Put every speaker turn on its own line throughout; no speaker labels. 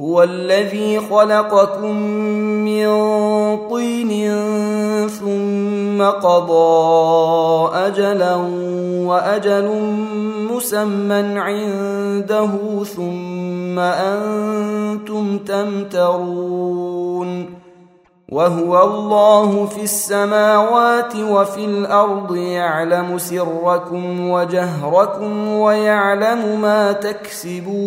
هو الذي خلقكم من طين ثم قضى أجلا وأجل مسمى عنده ثم أنتم تمترون وهو الله في السماوات وفي الأرض يعلم سركم وجهركم ويعلم ما تكسبون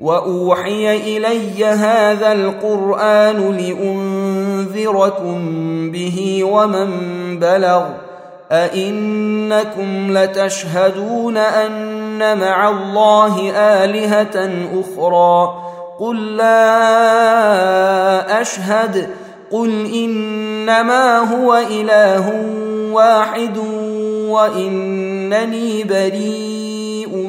وأوحي إلي هذا القرآن لينذركم به ومن بلغ أئنكم لتشهدون أن مع الله آلهة أخرى قل لا أشهد قل إنما هو إله واحد وإنني بريء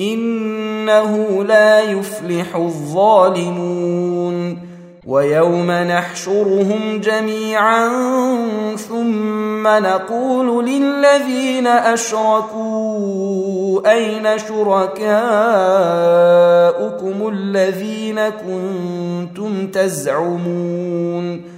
إنه لا يفلح الظالمون. ويوم نحشرهم جميعا ثم نقول للذين أشركوا أين شركاؤكم الذين كنتم تزعمون؟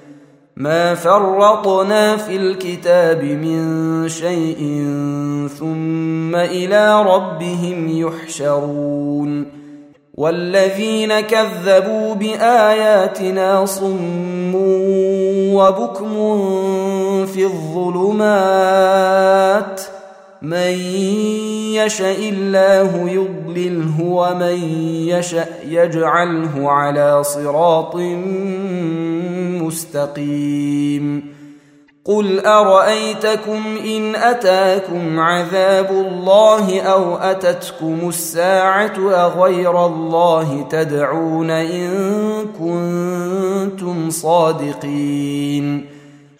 ما فرطنا في الكتاب من شيء ثم إلى ربهم يحشرون والذين كذبوا بآياتنا صم وبكم في الظلمات من يشاء الله يضلله ومن يشاء يجعله على صراط مستقيم. قل أرأيتكم إن أتاكم عذاب الله أو أتتكم الساعة أغير الله تدعون إن كنتم صادقين.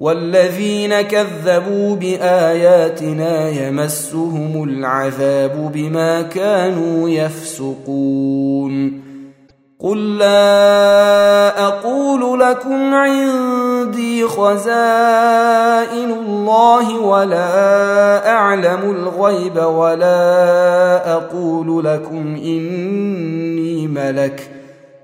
والذين كذبوا بآياتنا يمسهم العذاب بما كانوا يفسقون. قل لا أقول لكم عندي خزائن الله ولا أعلم الغيب ولا أقول لكم إني ملك.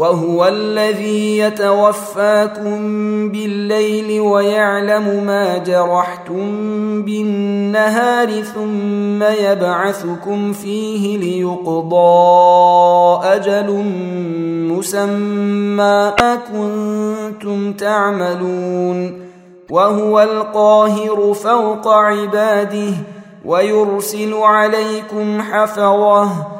وهو الذي يتوفاكم بالليل ويعلم ما جرحتم بالنهار ثم يبعثكم فيه ليقضى أجل مسمى ما كنتم تعملون وهو القاهر فوق عباده ويرسل عليكم حفظه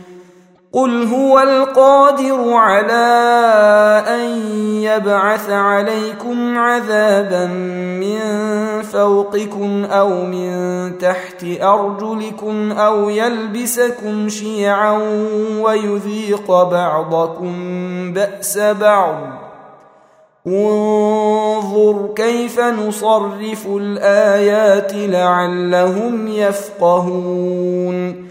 قل هو القادر على ان يبعث عليكم عذابا من فوقكم أو من تحت ارجلكم أو يلبسكم شيعا ويذيق بعضكم باس بعض. انظر كيف نصرف الايات لعلهم يفقهون.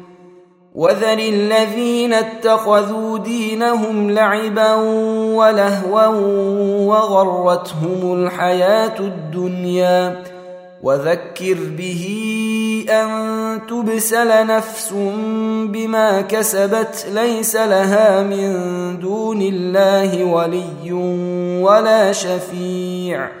وذر الذين اتخذوا دينهم لعبا ولهوا وغرتهم الحياة الدنيا. وذكر به أن تبسل نفس بما كسبت ليس لها من دون الله ولي ولا شفيع.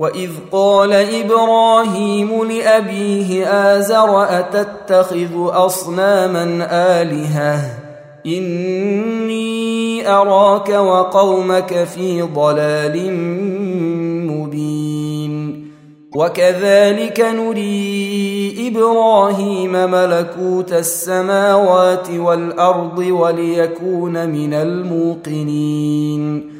واذ قال إبراهيم لابيه ازر اتتخذ اصناما الهه اني اراك وقومك في ضلال مبين وكذلك نري إبراهيم ملكوت السماوات والارض وليكون من الموقنين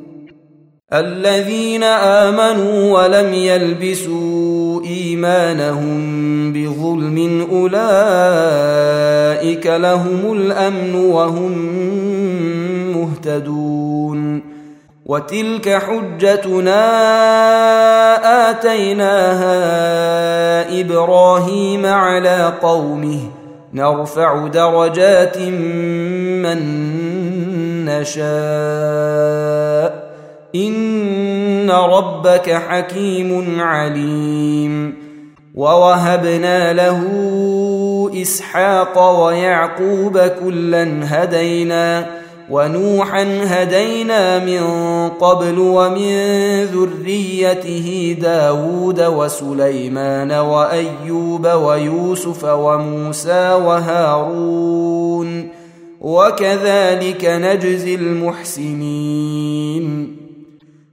الذين آمنوا ولم يلبسوا إيمانهم بظلم أولئك لهم الأمن وهم مهتدون وتلك حجتنا آتيناها إبراهيم على قومه نرفع درجات من نشاء ان ربك حكيم عليم ووهبنا له اسحاق ويعقوب كلا هدينا ونوحا هدينا من قبل ومن ذريته داود وسليمان وايوب ويوسف وموسى وهارون وكذلك نجزي المحسنين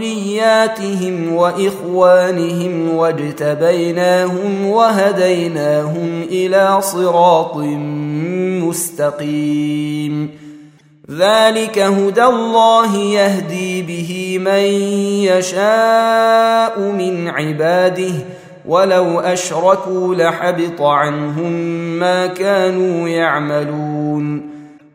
وذرياتهم وإخوانهم واجتبيناهم وهديناهم إلى صراط مستقيم. ذلك هدى الله يهدي به من يشاء من عباده. ولو أشركوا لحبط عنهم ما كانوا يعملون.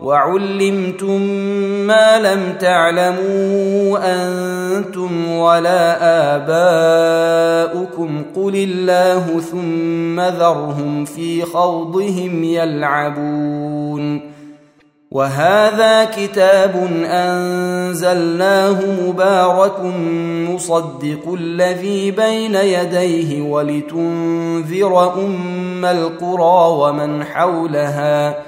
وعلمتم ما لم تعلموا أنتم ولا آباؤكم قل الله ثم ذرهم في خوضهم يلعبون وهذا كتاب أنزلناه مبارك مصدق الذي بين يديه ولتنذر أم القرى ومن حولها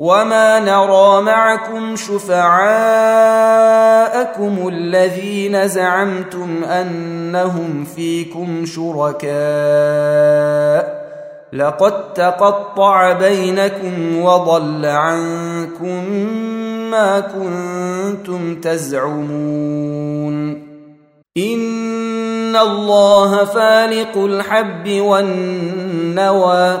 وما نرى معكم شفعاءكم الذين زعمتم انهم فيكم شركاء لقد تقطع بينكم وضل عنكم ما كنتم تزعمون ان الله فالق الحب والنوى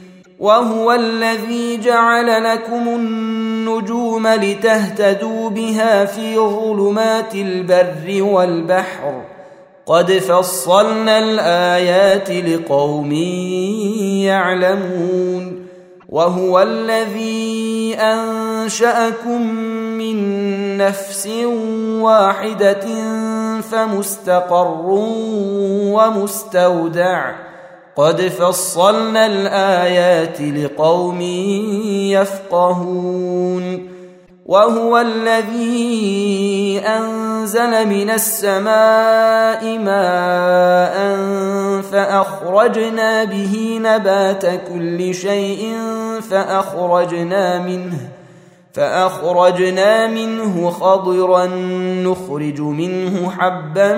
وهو الذي جعل لكم النجوم لتهتدوا بها في ظلمات البر والبحر. قد فصلنا الآيات لقوم يعلمون. وهو الذي أنشأكم من نفس واحدة فمستقر ومستودع. قد فصلنا الايات لقوم يفقهون وهو الذي انزل من السماء ماء فاخرجنا به نبات كل شيء فاخرجنا منه فأخرجنا منه خضرا نخرج منه حبا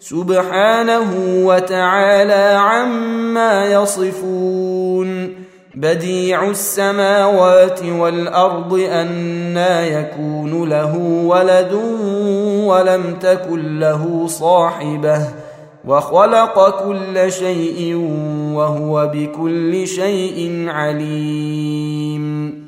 سبحانه وتعالى عما يصفون بديع السماوات والأرض أنا يكون له ولد ولم تكن له صاحبة وخلق كل شيء وهو بكل شيء عليم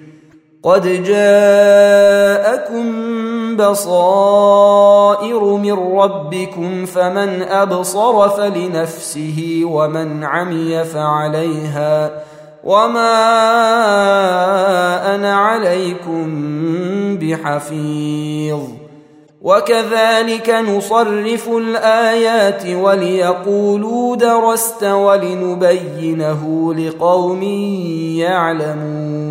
قد جاءكم بصائر من ربكم فمن أبصر فلنفسه ومن عمي فعليها وما أنا عليكم بحفيظ. وكذلك نصرف الآيات وليقولوا درست ولنبينه لقوم يعلمون.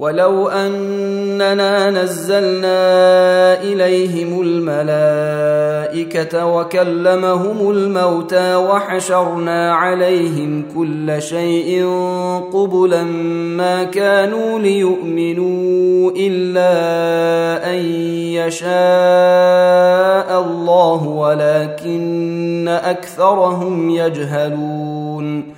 ولو اننا نزلنا اليهم الملائكه وكلمهم الموتى وحشرنا عليهم كل شيء قبلا ما كانوا ليؤمنوا الا ان يشاء الله ولكن اكثرهم يجهلون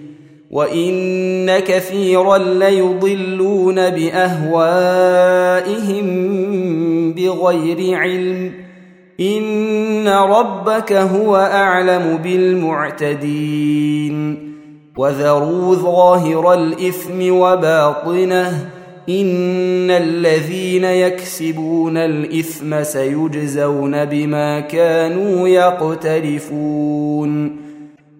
وان كثيرا ليضلون باهوائهم بغير علم ان ربك هو اعلم بالمعتدين وذروا ظاهر الاثم وباطنه ان الذين يكسبون الاثم سيجزون بما كانوا يقترفون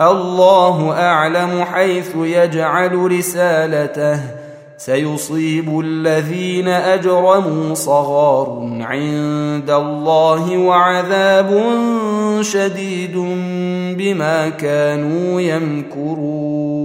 الله أعلم حيث يجعل رسالته. سيصيب الذين أجرموا صغار عند الله وعذاب شديد بما كانوا يمكرون.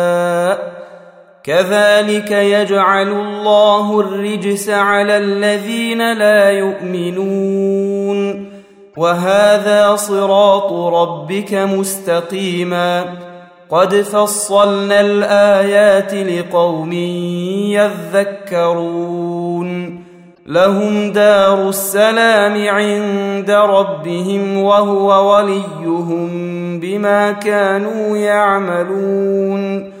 كذلك يجعل الله الرجس على الذين لا يؤمنون. وهذا صراط ربك مستقيما. قد فصلنا الآيات لقوم يذكرون. لهم دار السلام عند ربهم وهو وليهم بما كانوا يعملون.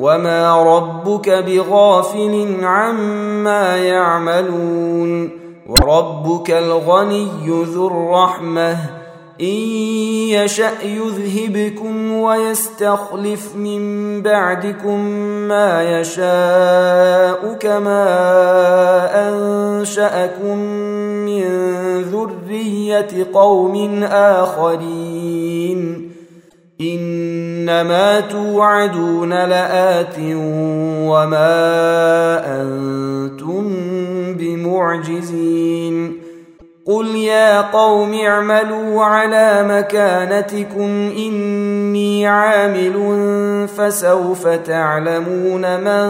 وما ربك بغافل عما يعملون وربك الغني ذو الرحمه ان يشا يذهبكم ويستخلف من بعدكم ما يشاء كما انشاكم من ذريه قوم اخرين إنما توعدون لآت وما أنتم بمعجزين. قل يا قوم اعملوا على مكانتكم إني عامل فسوف تعلمون من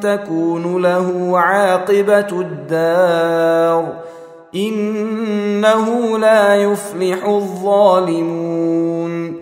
تكون له عاقبة الدار. إنه لا يفلح الظالمون.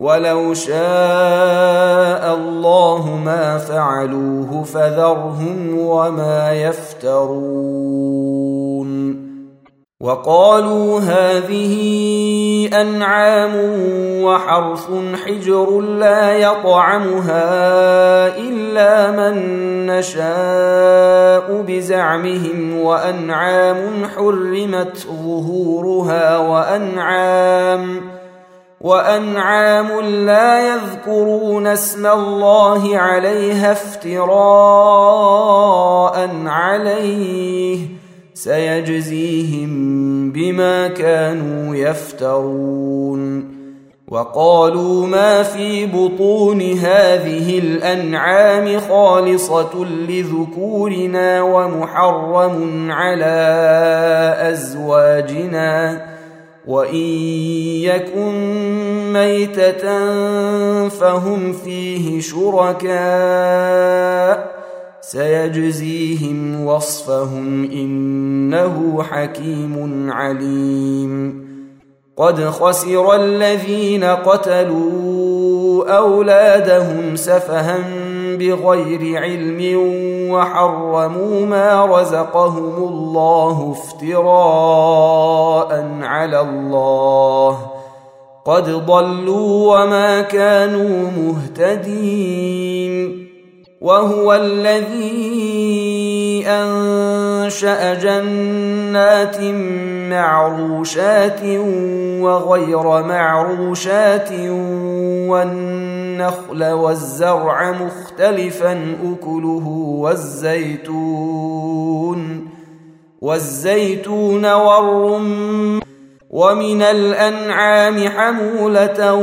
ولو شاء الله ما فعلوه فذرهم وما يفترون. وقالوا هذه أنعام وحرث حجر لا يطعمها إلا من نشاء بزعمهم وأنعام حرمت ظهورها وأنعام وأنعام لا يذكرون اسم الله عليها افتراء عليه سيجزيهم بما كانوا يفترون. وقالوا ما في بطون هذه الأنعام خالصة لذكورنا ومحرم على أزواجنا وان يكن ميته فهم فيه شركاء سيجزيهم وصفهم انه حكيم عليم قد خسر الذين قتلوا اولادهم سفها بغير علم وحرموا ما رزقهم الله افتراء على الله قد ضلوا وما كانوا مهتدين وهو الذي أنشأ جنات معروشات وغير معروشات والنخل والزرع مختلفا أكله والزيتون. والزيتون والرم. ومن الأنعام حمولة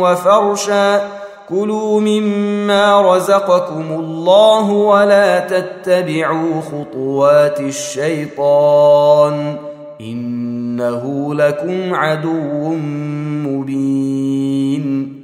وفرشا. كلوا مما رزقكم الله ولا تتبعوا خطوات الشيطان. إنه لكم عدو مبين.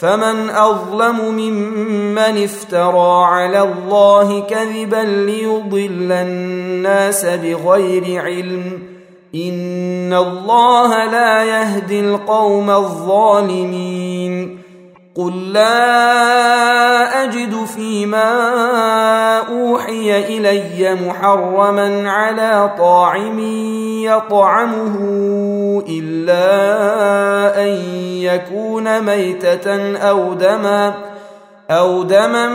فمن أظلم ممن افترى على الله كذبا ليضل الناس بغير علم إن الله لا يهدي القوم الظالمين قل لا اجد فيما اوحي الي محرما على طاعم يطعمه الا ان يكون ميته أو دما أو دما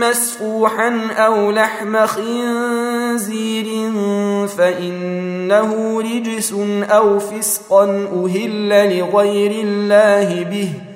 مسفوحا أو لحم خنزير فانه رجس أو فسقا أهل لغير الله به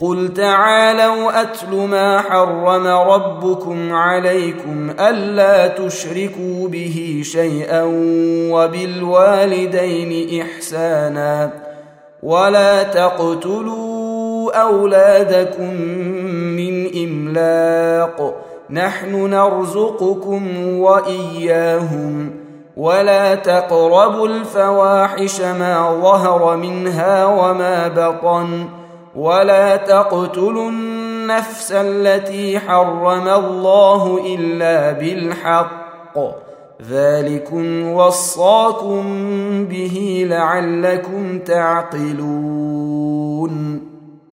قل تعالوا اتل ما حرم ربكم عليكم الا تشركوا به شيئا وبالوالدين احسانا ولا تقتلوا اولادكم من املاق نحن نرزقكم واياهم ولا تقربوا الفواحش ما ظهر منها وما بطن ولا تقتلوا النفس التي حرم الله إلا بالحق. ذلكم وصاكم به لعلكم تعقلون.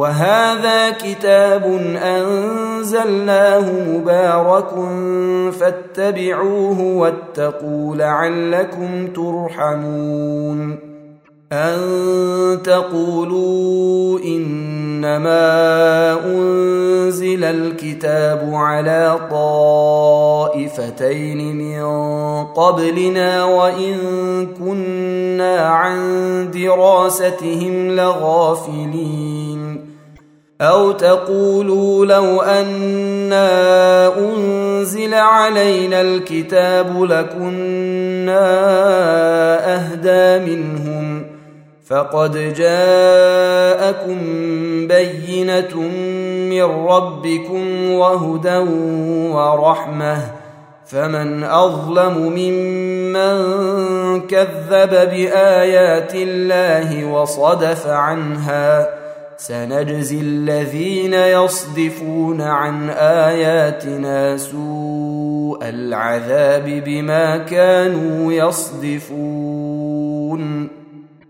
وهذا كتاب أنزلناه مبارك فاتبعوه واتقوا لعلكم ترحمون أن تقولوا إنما أنزل الكتاب على طائفتين من قبلنا وإن كنا عن دراستهم لغافلين. أو تقولوا لو أنا أنزل علينا الكتاب لكنا أهدى منهم. فقد جاءكم بينه من ربكم وهدى ورحمه فمن اظلم ممن كذب بايات الله وصدف عنها سنجزي الذين يصدفون عن اياتنا سوء العذاب بما كانوا يصدفون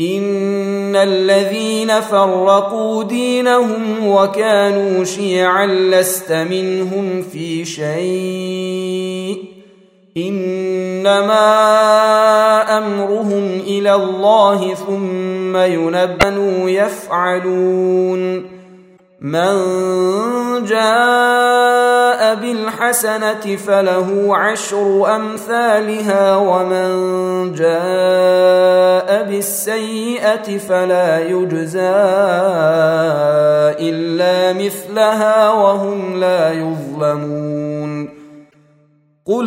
إن الذين فرقوا دينهم وكانوا شيعا لست منهم في شيء. إنما أمرهم إلى الله ثم ينبنوا يفعلون من جاء بالحسنة فله عشر أمثالها ومن جاء بالسيئة فلا يجزى إلا مثلها وهم لا يظلمون. قل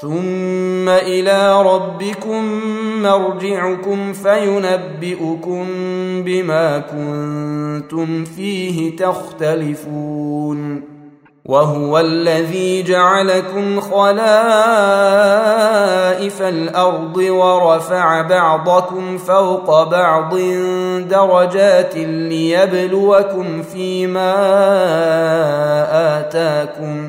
ثم إلى ربكم مرجعكم فينبئكم بما كنتم فيه تختلفون وهو الذي جعلكم خلائف الأرض ورفع بعضكم فوق بعض درجات ليبلوكم فيما اتاكم